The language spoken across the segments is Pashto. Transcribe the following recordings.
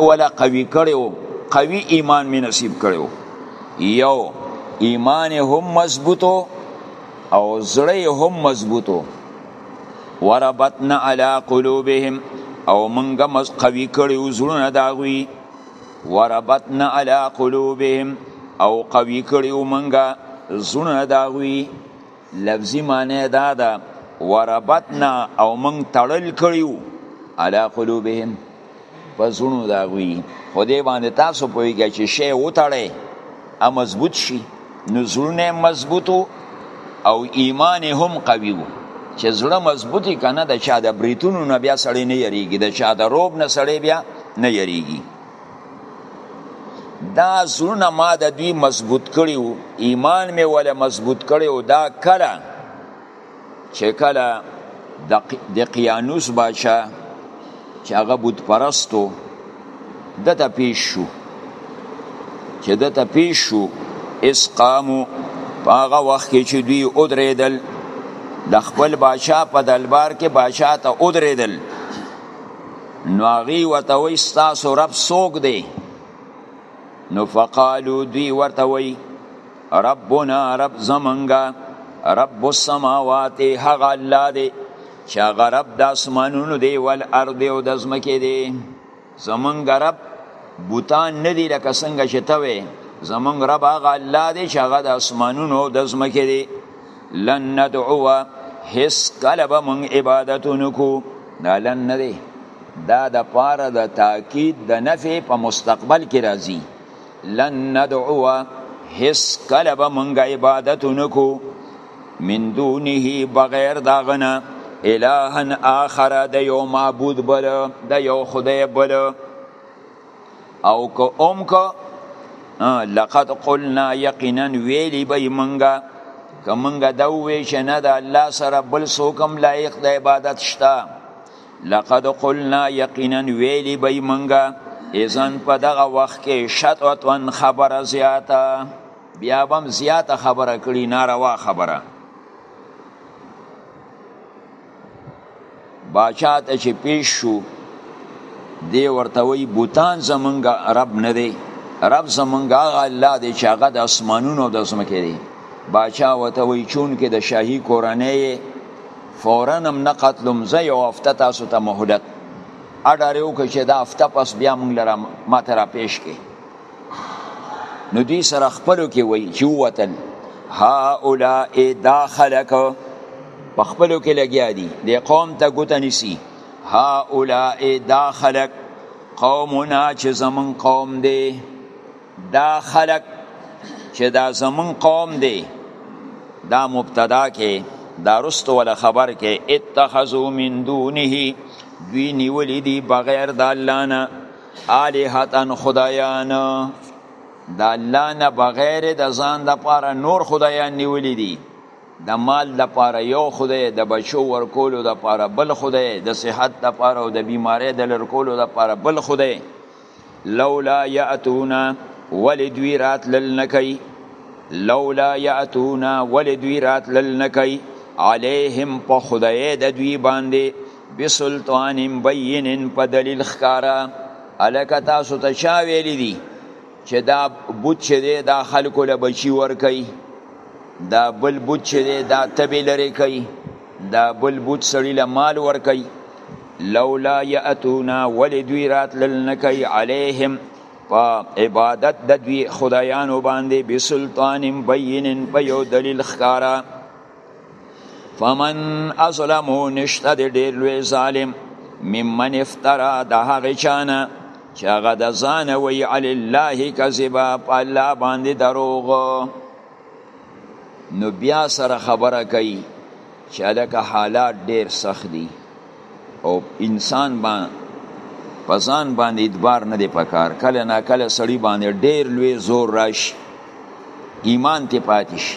ولا قوي کړي وو قوي ایمان می نصیب کړي وو یو ایمان هم مضبوطو او زړه هم مضبوطو وربطنا علی قلوبهم او منګه مز قوي کړي وو زړونه داغوي وربطنا علی قلوبهم او قوي کړي وو منګه زړونه داغوي لفظي معنی دا ده وربطنا او من تړل کړیو علا قلوبهم پزونو دا غوی خدای باندې تاسو پویږئ چې شی وتړئ ا مضبوط شي نو زړونه مضبوطو او ایمان هم قوي وو چې زړه مضبوطی کنه د چا د بریتونو نه بیا سړی نه یریږي د چا د روب نه سړی بیا نه یریږي دا زړونه ما د دوی مضبوط کړي وو ایمان مې ولې مضبوط کړي وو دا کله چې کله د دقیانوس باچا چې هغه بت پرستو دته پیش شو چې دته پیش شو اس قامو په هغه وخت کې چې دوی ودرېدل د خپل باچا په دلبار کې باچا ته ودرېدل نو هغوی ورته وایي ستاسو رب څوک دی نو فقالو دوی ورته وایي ربنا رب زمونږه رب السماوات هغه الله دی چې هغه رب د اسمانونو دی والارض او د ځمکې دی زمونږ رب بوتان نه دی لکه څنګه چې ته وې زمونږ رب هغه الله دی چې هغه د اسمانونو او د ځمکې دی لن ندعو هیڅ کله به مونږ عبادت نکو دا لن نه دی دا د پاره د تاکید د نفع په مستقبل کې راځي لن ندعو هیڅ کله به مونږ عبادت نکو من دونه بغیر دا غنه الهن آخر د یو معبود بل د یو خدای بل او که اوم که لقد قلنا یقینا ویلی به منګه که منګه دا وی چې نه د الله سره بل سوکم لایق د عبادت شته لقد قلنا یقینا ویلی به منګه اذن په دغه وخت کې شتوتن خبره زیاته بیا بم زیاته خبره کړي ناروا خبره باچا ته چې پیش شو دی ورته وی بوتان زمونږ رب نه دی رب زمونږ هغه الله دی چې هغه د اسمانونو د ځمکې دی باچا ورته وی چون کې د شاهي کورنۍ فورا هم نه قتلوم زه یو هفته تاسو ته مهلت اډر یو که چې دا هفته پس بیا مونږ لره ماته را پیش کې نو دوی سره خپلو کې وایي چې ووتل هؤلاء دا خلک په خپلو کې لګیا دي د قوم ته ګوته نیسي هؤلاء دا خلک قومنا چې زمون قوم دی دا خلک چې دا زمون قوم دی دا مبتدا کې دا رست ولا خبر کې اتخذو من دونه دوی نیولې دي بغیر د الله نه الهتن خدایان د الله نه بغیر د ځان د پاره نور خدایان نیولې دي د مال د پاره یو خدای د بچو ورکولو د پاره بل خدای د صحت د پاره او د بیماری د لرکولو د پاره بل خدای لولا یاتونا ولدوی رات لنکای لولا یاتونا ولدوی رات لنکای علیهم په خدای د دوی باندې بسلطان بین په دلیل ښکارا الکه تاسو ته چا ویلی دی چې دا بوت چې دی دا خلکو له بچي ورکوي دا بل بوت چې دی دا تبې لرې کوي دا بل بوت سړي له مال ورکوي لولا یأتونا ولې دوی راتلل نه کوي علیهم په عبادت د دوی خدایانو باندې بسلطان بین په یو دلیل ښکاره فمن ازلمو نشته دی ډیر لوی ظالم ممن افترا د هغه چانه چې هغه د ځان وی علی الله کذبا په الله باندې دروغ نو بیا سره خبره کوي چې لکه حالات ډیر سخت دي او انسان باندې په ځان باندې ادبار نه دی پکار کله نا کله سړی باندې ډیر لوی زور راشي ایمان ته پاتې شي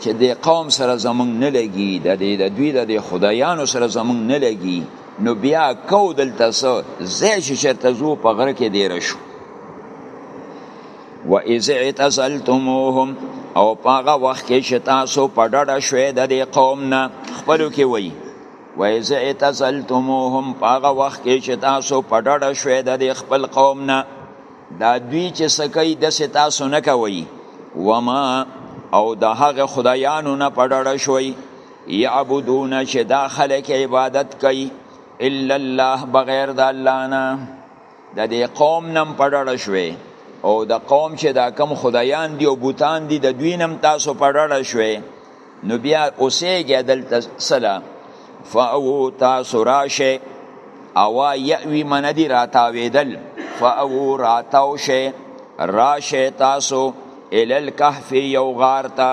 چې د قوم سره زمونږ نه لګي د دې د دوی د خدایانو سره زمونږ نه لګي نو بیا کو دلته سو زه چې چرته زو په غره کې دی رشو و اذ اعتزلتموهم او پاغه وخت کې چې تاسو په ډډه شوې د دې قوم نه خپلو کې وای و اذ اعتزلتموهم پاغه وخت کې چې تاسو په ډډه شوې د دې خپل قوم نه دا دوی چې سکی د تاسو نه کوي وما او د هغه خدایانو نه په ډډه شوي یعبدون چې دا خلک عبادت کوي الا الله بغیر د الله نه د دې قوم نم په ډړه شوې او د قوم چې دا کم خدایان دی او بوتان دی د دوی نم تاسو په ډړه شوې نو بیا اوسېږي دلته سلا فاو تاسو راشه او یوی من دی راتاویدل فاو راتاو شه راشه تاسو الال کهف یو غار تا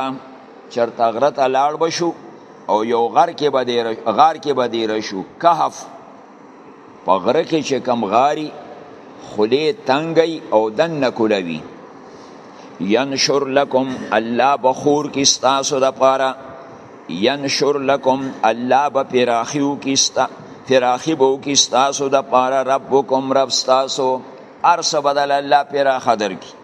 چرته غرته لاړ بشو او یو غار کې به غار کې به دی رشو کهف په غره کې چې کم غاری خلی تنگی او دن نکولوی ینشر لکم الله بخور کی ستاسو د پاره ینشر لکم الله به پراخیو کی ستا پراخی بو کی ستاسو د پاره ربکم رب ستاسو ارس بدل الله پراخ در کی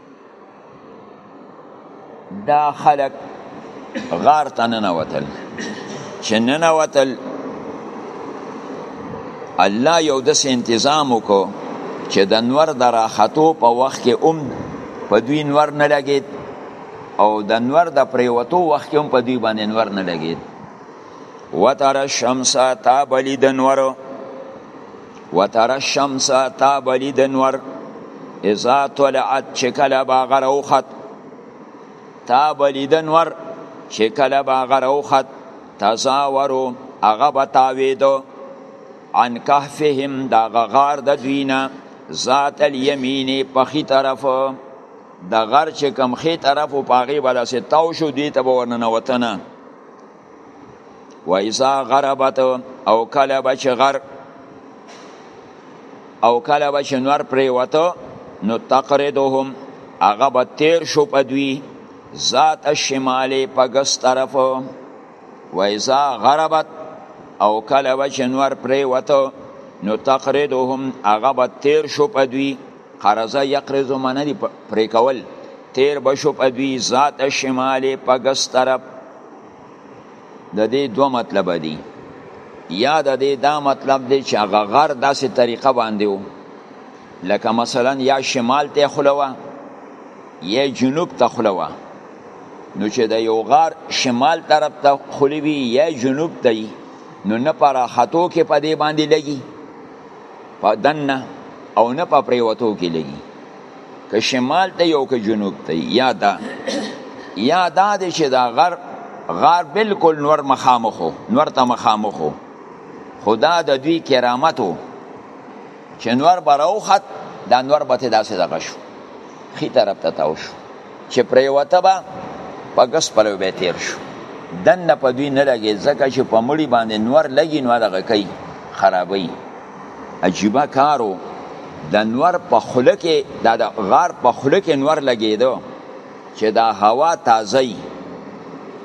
دا خلک غار ته ننوتل چې ننوتل الله یو داسې انتظام وکړو چې د نور د راختو په وخت کې هم په دوی نور نه لګید او د نور د پریوتو وخت کې هم په دوی باندې نور نه لګید وتر الشمس تابلی د نورو وتر الشمس تا بلی دنور اذا طلعت چې کله با غره وخت تا بلی دنور چې کله با غره وخت تزاورو هغه به تاویدو عن کهفهم دا غغار د دوینا ذات الیمین په خي طرف د غر چې کم خي طرف او پاغي بل سه تاو شو دوی ته ورننه وطنه و اذا غربت او کله به چې غر او کله به چې نور پرې وته نو تقریدهم هغه به تیر شو په دوی ذات الشمالې په ګس طرف و اذا غربت او کله به چې نور پرې وته نو تقریدهم هغه به تیر شو په دوی قرضه یقرض منه دی پرې کول تیر بشو په دوی ذات شمال په ګس طرف د دې دوه مطلب دي یا د دې دا مطلب دی چې هغه غر داسې طریقه باندې و لکه مثلا یا شمال ته خلوه یا جنوب ته خلوه نو چې د یو غار شمال طرف ته خلوي یا جنوب ته نو نه پر خطو کې په دې باندې لګي په دنه او نه په پریوتو کې لګي که شمال ته یو که جنوب ته یا دا یا دا د چې دا غر غار بالکل نور مخامخو نور ته مخامخو خدا د دوی کرامتو چې نور براوخت دا نور به ته داسې دغه شو خي طرف ته تاو شو چې پریوته به په ګس پلو به تیر شو دنه په دوی نه لګي ځکه چې په مړی باندې نور لګي نو دغه کوي خرابوي عجیبه کارو د نور په خوله کې د غار په خوله کې نور لګیدو چې دا هوا تازه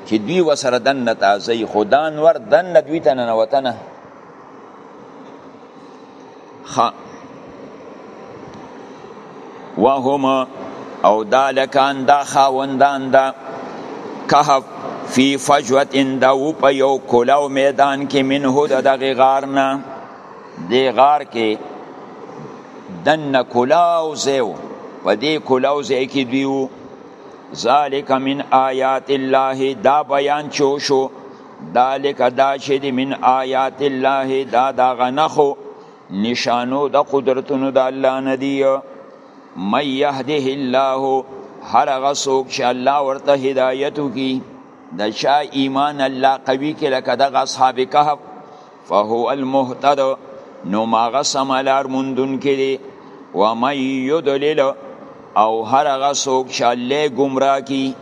چې دوی وسره دنه تازه خو دا نور دنه دوی ته نه وطنه خ وهم او دا لکان دا خاوندان دا کهف فی فجوت دا و په یو کولاو میدان کې منه د دغه غار نه دی غار کې دن کولاو زیو په دې کولاو زی کې دیو ذالک من آیات الله دا بیان چو شو ذالک دا چې دی من آیات الله دا دا غنخو نشانو د قدرتونو د الله نه دی من یهده الله هر هغه څوک چې الله ورته هدایت وکړي د چا ایمان الله قوي کې لکه دغه اصحاب کهف فهو المهتد نو ماغه سملار مندون کې دی و من یدلل او هر هغه څوک چې الله گمراه کی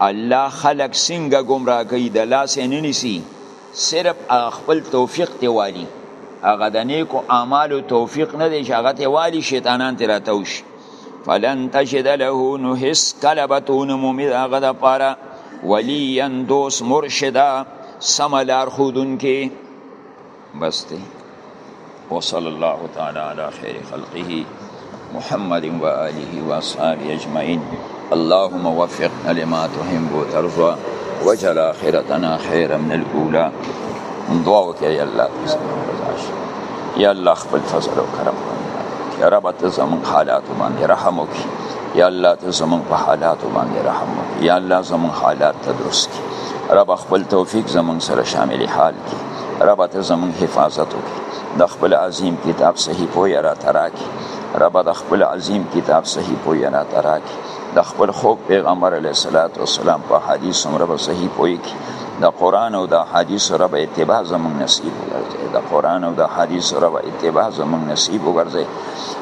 الله خلق څنګه گمراه کوي د لاس نه نیسی صرف خپل توفیق ته والی هغه د نیکو اعمالو توفیق نه دی چې هغه ته والی شیطانان ته راتوش فلن تجد له نو هیڅ کله به تو نه مومي د هغه دپاره ولیا دوست مرشده سمه لارښودونکی بس دی وصلی الله تعالی علی خیر خلقه محمد و آله و اصحابه اجمعین اللهم وفقنا لما تحب وترضى وجل آخرتنا خيرا من الأولى دعا وکړه یا الله تاسو رضا شي یا الله خپل فضل او کرم یا رب ته زمون حالات باندې رحم وکړي یا الله ته زمون په حالات باندې رحم وکړي یا الله زمون حالات ته درست کړي رب خپل توفیق زمون سره شامل حال کړي رب ته زمون حفاظت وکړي د خپل عظیم کتاب صحیح پوی را تراکي رب د خپل عظیم کتاب صحیح پوینا تراکی د خپل خوب پیغمبر علیه الصلاۃ والسلام په حدیث هم رب صحیح پوی کی د قران او د حدیث رب اتباع زمون نصیب وګرځي د قران او د حدیث رب اتباع زمون نصیب وګرځي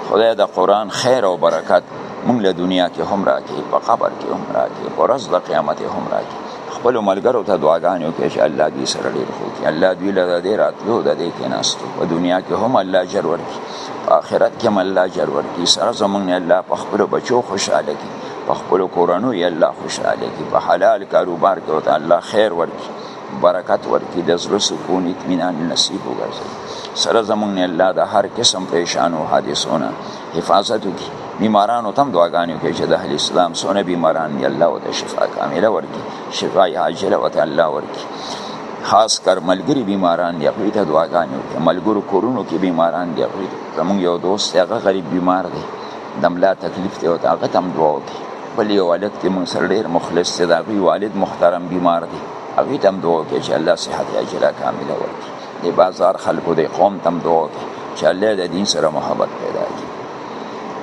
خدای د قران خیر او برکت مونږ له دنیا کې هم راکې په قبر کې هم راکې او ورځ د قیامت هم راکې خپل ملګرو ته دعاګانې وکړي چې الله دې سره ډېر خو کې الله دوی له دې راتلو د دې کې ناستو په دنیا کې هم الله اجر ورکړي آخرت کې الله جر ورکی سره زمونږ نه الله په خپل بچو خوشاله کی په خپل کورنو یې الله خوشاله کی په حلال کاروبار کې وته الله خیر ورکی برکت ورکی د زړه سکون اطمینان نصیب وګرځي سره زمونږ نه الله د هر قسم پریشانو حادثونه حفاظت وکړي بیمارانو تم دعاګانې کوي چې د اهل اسلام سونه بیماران یې الله او د شفا کامله ورکړي شفای عاجله وته الله ورکړي خاص کر ملګری بیماران دی هغوی ته دعاګانې وکړي ملګرو کورونو کې بیماران دی هغوی زمونږ یو دوست دی هغه غریب بیمار دی د ملا تکلیف دی او هغه ته هم دعا وکړي بل یو هلک دی مونږ سره ډېر مخلص دی د هغوی والد محترم بیمار دی هغوی ته هم دعا وکړي چې الله صحت عاجله کامله ورکړي د بازار خلکو د قوم ته هم دعا وکړي چې الله د دین سره محبت پیدا کړي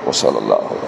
وصلی الله علیه